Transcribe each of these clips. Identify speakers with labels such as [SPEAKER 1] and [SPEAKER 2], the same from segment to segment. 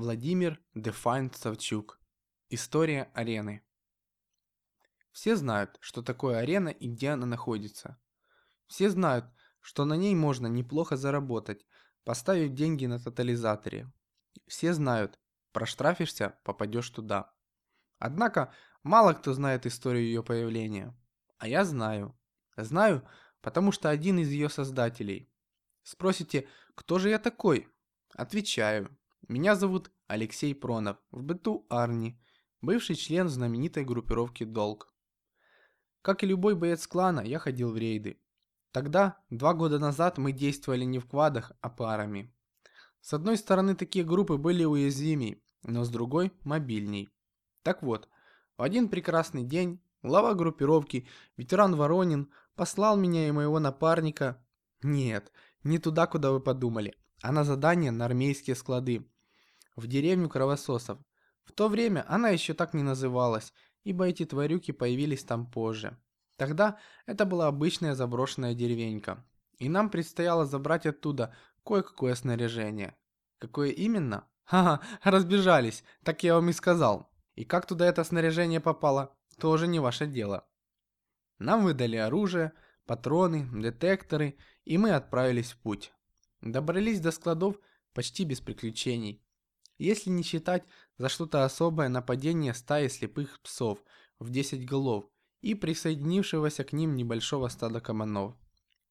[SPEAKER 1] Владимир Дефайн Савчук. История арены. Все знают, что такое арена и где она находится. Все знают, что на ней можно неплохо заработать, поставив деньги на тотализаторе. Все знают, проштрафишься, попадешь туда. Однако, мало кто знает историю ее появления. А я знаю. Знаю, потому что один из ее создателей. Спросите, кто же я такой? Отвечаю. Меня зовут Алексей Пронов, в быту Арни, бывший член знаменитой группировки «Долг». Как и любой боец клана, я ходил в рейды. Тогда, два года назад, мы действовали не в квадах, а парами. С одной стороны, такие группы были уязвимей, но с другой – мобильней. Так вот, в один прекрасный день глава группировки, ветеран Воронин, послал меня и моего напарника... Нет, не туда, куда вы подумали, а на задание на армейские склады, в деревню кровососов. В то время она еще так не называлась, ибо эти тварюки появились там позже. Тогда это была обычная заброшенная деревенька, и нам предстояло забрать оттуда кое-какое снаряжение. Какое именно? Ха-ха, разбежались, так я вам и сказал. И как туда это снаряжение попало, тоже не ваше дело. Нам выдали оружие, патроны, детекторы, и мы отправились в путь. Добрались до складов почти без приключений. Если не считать за что-то особое нападение стаи слепых псов в 10 голов и присоединившегося к ним небольшого стада кабанов.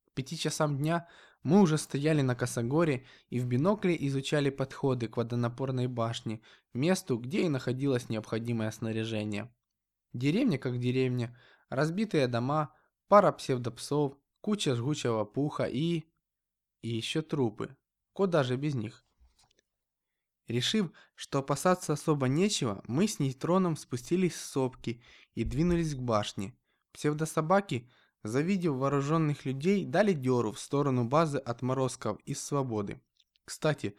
[SPEAKER 1] К пяти часам дня мы уже стояли на Косогоре и в бинокле изучали подходы к водонапорной башне, месту, где и находилось необходимое снаряжение. Деревня как деревня, разбитые дома, пара псевдопсов, куча жгучего пуха и... И еще трупы. Куда же без них? Решив, что опасаться особо нечего, мы с нейтроном спустились с сопки и двинулись к башне. Псевдособаки, завидев вооруженных людей, дали дёру в сторону базы отморозков из свободы. Кстати,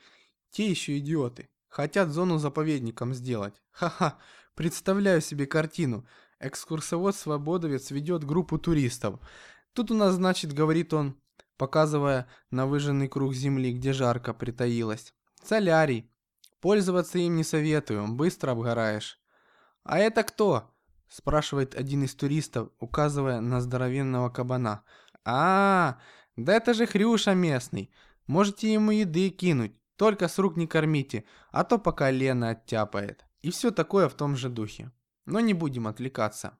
[SPEAKER 1] те еще идиоты. Хотят зону заповедником сделать. Ха-ха, представляю себе картину. Экскурсовод-свободовец ведет группу туристов. Тут у нас, значит, говорит он, показывая на выжженный круг земли, где жарко притаилась. Солярий. Пользоваться им не советую, быстро обгораешь. А это кто? Спрашивает один из туристов, указывая на здоровенного кабана. А, да это же Хрюша местный. Можете ему еды кинуть, только с рук не кормите, а то пока Лена оттяпает. И все такое в том же духе. Но не будем отвлекаться.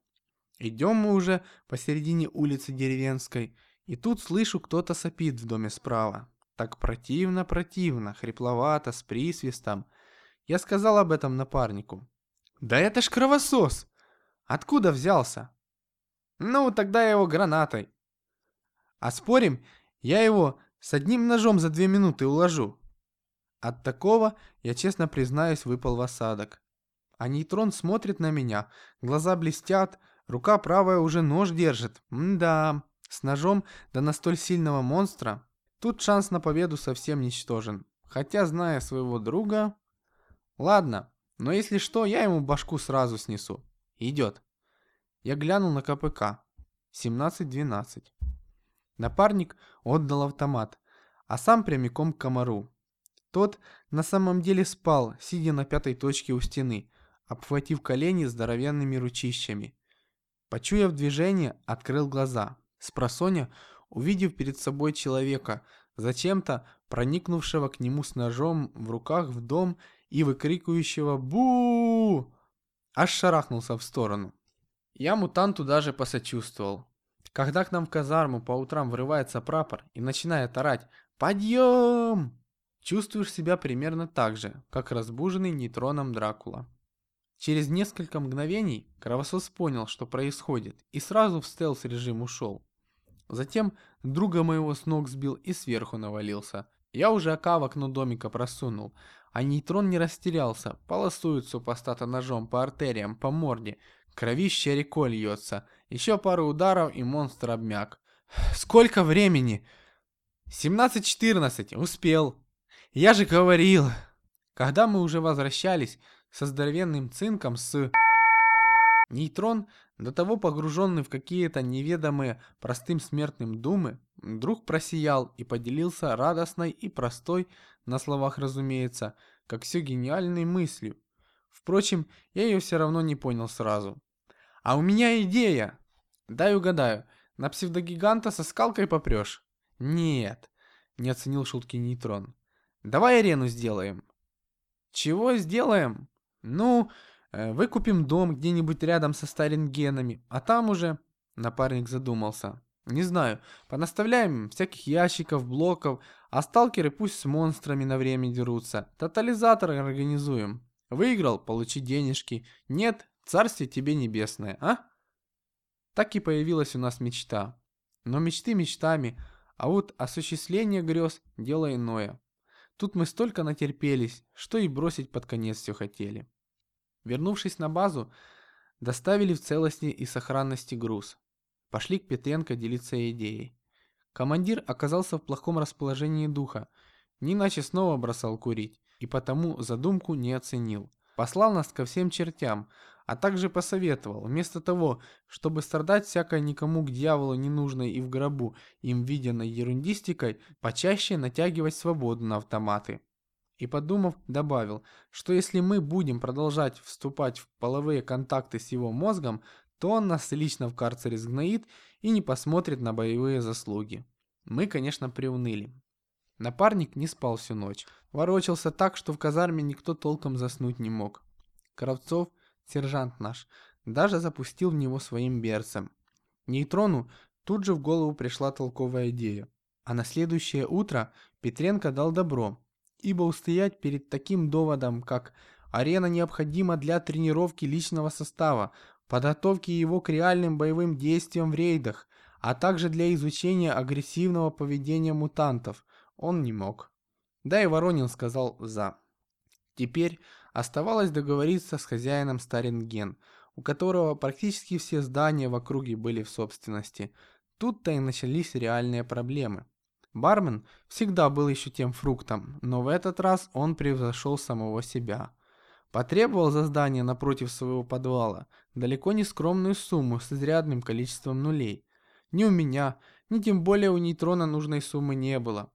[SPEAKER 1] Идем мы уже посередине улицы деревенской, и тут слышу, кто-то сопит в доме справа. Так противно-противно, хрипловато, с присвистом. Я сказал об этом напарнику. «Да это ж кровосос! Откуда взялся?» «Ну, тогда его гранатой». «А спорим, я его с одним ножом за две минуты уложу». От такого, я честно признаюсь, выпал в осадок. А нейтрон смотрит на меня, глаза блестят, рука правая уже нож держит. М-да. С ножом, да на столь сильного монстра, тут шанс на победу совсем ничтожен. Хотя, зная своего друга... Ладно, но если что, я ему башку сразу снесу. Идет. Я глянул на КПК. 17-12. Напарник отдал автомат, а сам прямиком к комару. Тот на самом деле спал, сидя на пятой точке у стены, обхватив колени здоровенными ручищами. Почуяв движение, открыл глаза. Спросоня, увидев перед собой человека, зачем-то проникнувшего к нему с ножом в руках в дом и выкрикивающего бу аж шарахнулся в сторону. Я мутанту даже посочувствовал. Когда к нам в казарму по утрам врывается прапор и начинает орать «Подъем!», чувствуешь себя примерно так же, как разбуженный нейтроном Дракула. Через несколько мгновений кровосос понял, что происходит, и сразу в стелс-режим ушел. Затем друга моего с ног сбил и сверху навалился. Я уже ока в окно домика просунул, а нейтрон не растерялся, полосует супостата ножом по артериям, по морде. Кровище рекой льется. Еще пару ударов и монстр обмяк. Сколько времени? 17-14, успел. Я же говорил. Когда мы уже возвращались со здоровенным цинком с... Нейтрон, до того погруженный в какие-то неведомые простым смертным думы, вдруг просиял и поделился радостной и простой, на словах разумеется, как все гениальной мыслью. Впрочем, я ее все равно не понял сразу. «А у меня идея!» «Дай угадаю, на псевдогиганта со скалкой попрешь?» «Нет», — не оценил шутки нейтрон. «Давай арену сделаем». «Чего сделаем?» «Ну, выкупим дом где-нибудь рядом со Старингенами, а там уже...» Напарник задумался. «Не знаю, понаставляем всяких ящиков, блоков, а сталкеры пусть с монстрами на время дерутся. Тотализатор организуем. Выиграл, получи денежки. Нет, царствие тебе небесное, а?» Так и появилась у нас мечта. Но мечты мечтами, а вот осуществление грез – дело иное. Тут мы столько натерпелись, что и бросить под конец все хотели. Вернувшись на базу, доставили в целости и сохранности груз. Пошли к Петренко делиться идеей. Командир оказался в плохом расположении духа, не иначе снова бросал курить, и потому задумку не оценил. Послал нас ко всем чертям, а также посоветовал, вместо того, чтобы страдать всякой никому к дьяволу ненужной и в гробу им виденной ерундистикой, почаще натягивать свободу на автоматы. И подумав, добавил, что если мы будем продолжать вступать в половые контакты с его мозгом, то он нас лично в карцере сгноит и не посмотрит на боевые заслуги. Мы, конечно, приуныли. Напарник не спал всю ночь. Ворочался так, что в казарме никто толком заснуть не мог. Кравцов сержант наш, даже запустил в него своим берцем. Нейтрону тут же в голову пришла толковая идея. А на следующее утро Петренко дал добро, ибо устоять перед таким доводом, как арена необходима для тренировки личного состава, подготовки его к реальным боевым действиям в рейдах, а также для изучения агрессивного поведения мутантов, он не мог. Да и Воронин сказал «за». Теперь Оставалось договориться с хозяином Старинген, у которого практически все здания в округе были в собственности. Тут-то и начались реальные проблемы. Бармен всегда был еще тем фруктом, но в этот раз он превзошел самого себя. Потребовал за здание напротив своего подвала далеко не скромную сумму с изрядным количеством нулей. Ни у меня, ни тем более у нейтрона нужной суммы не было.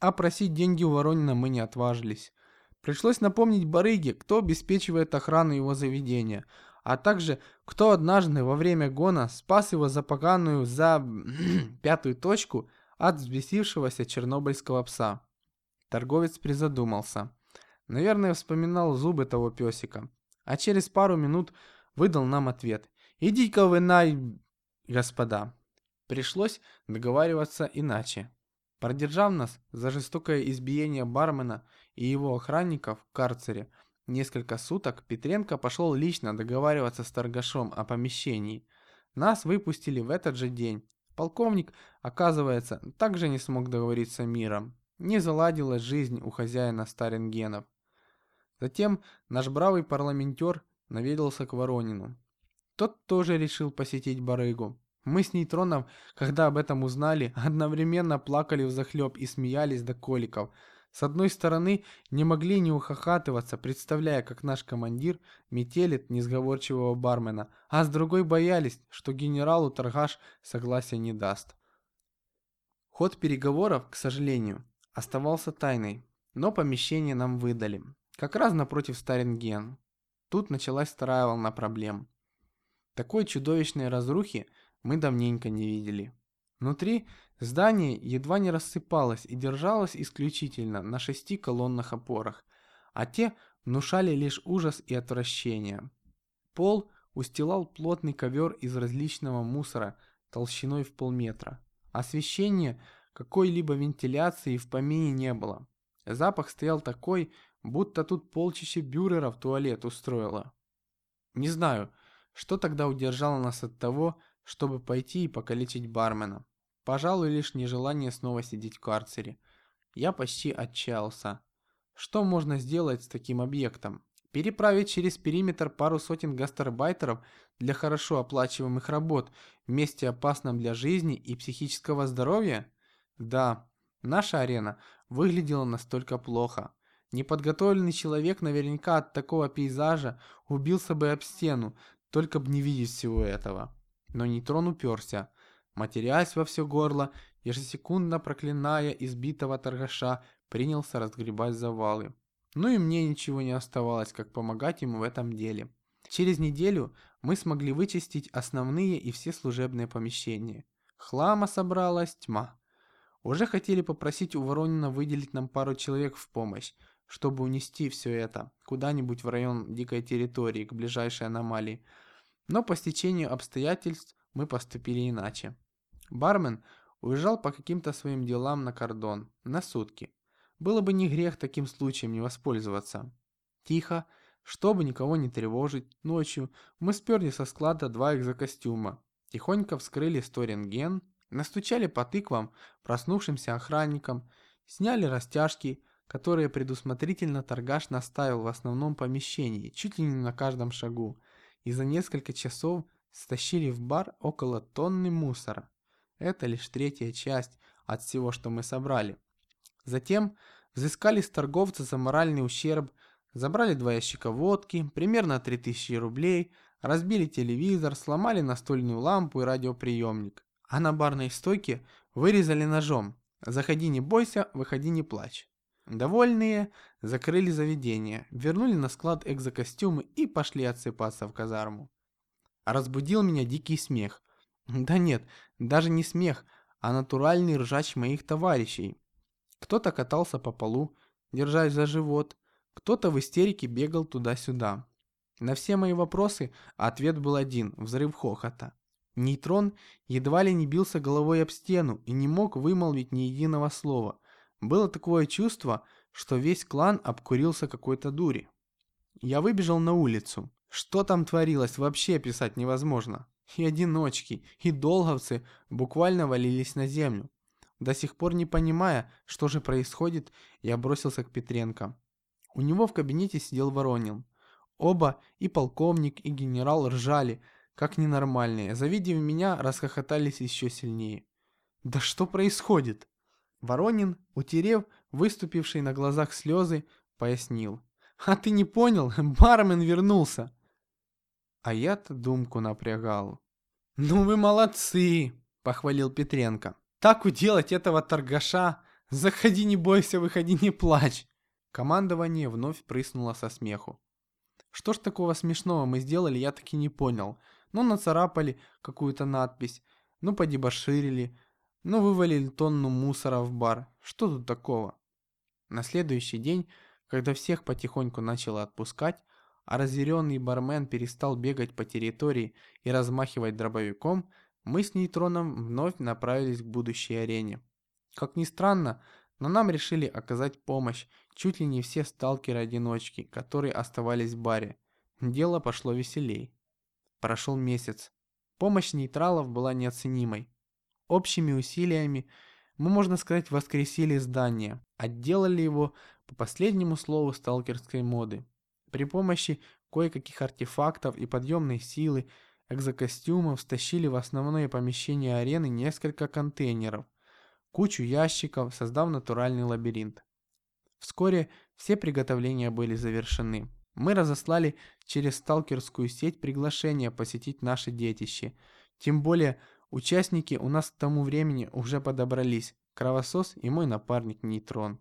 [SPEAKER 1] А просить деньги у Воронина мы не отважились. Пришлось напомнить барыге, кто обеспечивает охрану его заведения, а также кто однажды во время гона спас его запаганную за пятую точку от взбесившегося чернобыльского пса. Торговец призадумался. Наверное, вспоминал зубы того песика. А через пару минут выдал нам ответ. «Идите-ка вы на... господа». Пришлось договариваться иначе. Продержав нас за жестокое избиение бармена и его охранников в карцере несколько суток, Петренко пошел лично договариваться с торгашом о помещении. Нас выпустили в этот же день. Полковник, оказывается, также не смог договориться миром. Не заладилась жизнь у хозяина Старингенов. Затем наш бравый парламентер наведался к Воронину. Тот тоже решил посетить барыгу. Мы с нейтроном, когда об этом узнали, одновременно плакали взахлеб и смеялись до коликов. С одной стороны, не могли не ухахатываться, представляя, как наш командир метелит несговорчивого бармена, а с другой боялись, что генералу торгаш согласия не даст. Ход переговоров, к сожалению, оставался тайной, но помещение нам выдали. Как раз напротив Старинген. Тут началась вторая волна проблем. Такой чудовищной разрухи мы давненько не видели. Внутри здание едва не рассыпалось и держалось исключительно на шести колоннах опорах, а те внушали лишь ужас и отвращение. Пол устилал плотный ковер из различного мусора толщиной в полметра. Освещения какой-либо вентиляции в помине не было. Запах стоял такой, будто тут полчища бюреров туалет устроило. Не знаю, что тогда удержало нас от того, чтобы пойти и покалечить бармена. Пожалуй, лишь нежелание снова сидеть в карцере. Я почти отчаялся. Что можно сделать с таким объектом? Переправить через периметр пару сотен гастарбайтеров для хорошо оплачиваемых работ в месте опасном для жизни и психического здоровья? Да, наша арена выглядела настолько плохо. Неподготовленный человек наверняка от такого пейзажа убился бы об стену, только бы не видеть всего этого. Но нейтрон уперся, матерясь во все горло, ежесекундно проклиная избитого торгаша, принялся разгребать завалы. Ну и мне ничего не оставалось, как помогать ему в этом деле. Через неделю мы смогли вычистить основные и все служебные помещения. Хлама собралась тьма. Уже хотели попросить у Воронина выделить нам пару человек в помощь, чтобы унести все это куда-нибудь в район дикой территории, к ближайшей аномалии. Но по стечению обстоятельств мы поступили иначе. Бармен уезжал по каким-то своим делам на кордон, на сутки. Было бы не грех таким случаем не воспользоваться. Тихо, чтобы никого не тревожить, ночью мы сперли со склада два экзокостюма, тихонько вскрыли сторинген, настучали по тыквам проснувшимся охранникам, сняли растяжки, которые предусмотрительно торгаш наставил в основном помещении, чуть ли не на каждом шагу, и за несколько часов стащили в бар около тонны мусора. Это лишь третья часть от всего, что мы собрали. Затем взыскали с торговца за моральный ущерб, забрали два ящика водки, примерно 3000 рублей, разбили телевизор, сломали настольную лампу и радиоприемник. А на барной стойке вырезали ножом «Заходи не бойся, выходи не плачь». Довольные закрыли заведение, вернули на склад экзокостюмы и пошли отсыпаться в казарму. Разбудил меня дикий смех. Да нет, даже не смех, а натуральный ржач моих товарищей. Кто-то катался по полу, держась за живот, кто-то в истерике бегал туда-сюда. На все мои вопросы ответ был один – взрыв хохота. Нейтрон едва ли не бился головой об стену и не мог вымолвить ни единого слова. Было такое чувство, что весь клан обкурился какой-то дури. Я выбежал на улицу. Что там творилось, вообще описать невозможно. И одиночки, и долговцы буквально валились на землю. До сих пор не понимая, что же происходит, я бросился к Петренко. У него в кабинете сидел Воронин. Оба, и полковник, и генерал ржали, как ненормальные. Завидев меня, расхохотались еще сильнее. «Да что происходит?» Воронин, утерев выступившие на глазах слезы, пояснил. «А ты не понял? Бармен вернулся!» А я-то думку напрягал. «Ну вы молодцы!» – похвалил Петренко. «Так уделать этого торгаша! Заходи, не бойся, выходи, не плачь!» Командование вновь прыснуло со смеху. Что ж такого смешного мы сделали, я таки не понял. Ну, нацарапали какую-то надпись, ну, подебоширили, ну, вывалили тонну мусора в бар. Что тут такого? На следующий день, когда всех потихоньку начало отпускать, а разъяренный бармен перестал бегать по территории и размахивать дробовиком, мы с нейтроном вновь направились к будущей арене. Как ни странно, но нам решили оказать помощь чуть ли не все сталкеры-одиночки, которые оставались в баре. Дело пошло веселей. Прошел месяц. Помощь нейтралов была неоценимой. Общими усилиями мы, можно сказать, воскресили здание, отделали его по последнему слову сталкерской моды. При помощи кое-каких артефактов и подъемной силы экзокостюмов стащили в основное помещение арены несколько контейнеров, кучу ящиков, создав натуральный лабиринт. Вскоре все приготовления были завершены. Мы разослали через сталкерскую сеть приглашение посетить наше детище. Тем более, участники у нас к тому времени уже подобрались. Кровосос и мой напарник Нейтрон.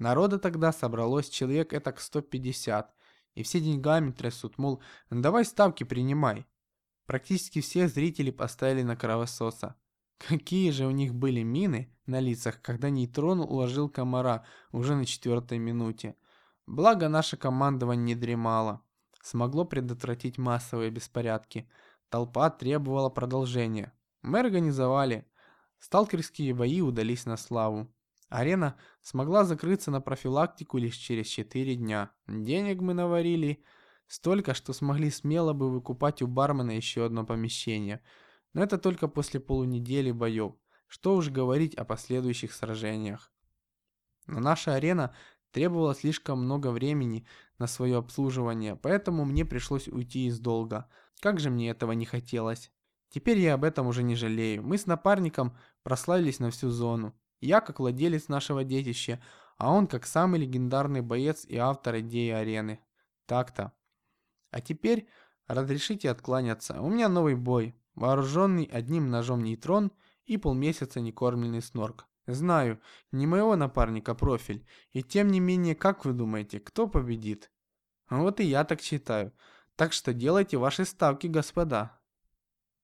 [SPEAKER 1] Народа тогда собралось человек этак 150, и все деньгами трясут, мол, давай ставки принимай. Практически все зрители поставили на кровососа. Какие же у них были мины на лицах, когда нейтрон уложил комара уже на четвертой минуте. Благо наше командование не дремало. Смогло предотвратить массовые беспорядки. Толпа требовала продолжения. Мы организовали. Сталкерские бои удались на славу. Арена смогла закрыться на профилактику лишь через 4 дня. Денег мы наварили столько, что смогли смело бы выкупать у бармена еще одно помещение. Но это только после полунедели боев. Что уж говорить о последующих сражениях. Но наша арена требовала слишком много времени на свое обслуживание, поэтому мне пришлось уйти из долга. Как же мне этого не хотелось. Теперь я об этом уже не жалею. Мы с напарником прославились на всю зону. Я как владелец нашего детища, а он как самый легендарный боец и автор идеи арены. Так-то. А теперь разрешите откланяться. У меня новый бой. Вооруженный одним ножом нейтрон и полмесяца некормленный снорк. Знаю, не моего напарника профиль. И тем не менее, как вы думаете, кто победит? Вот и я так считаю. Так что делайте ваши ставки, господа.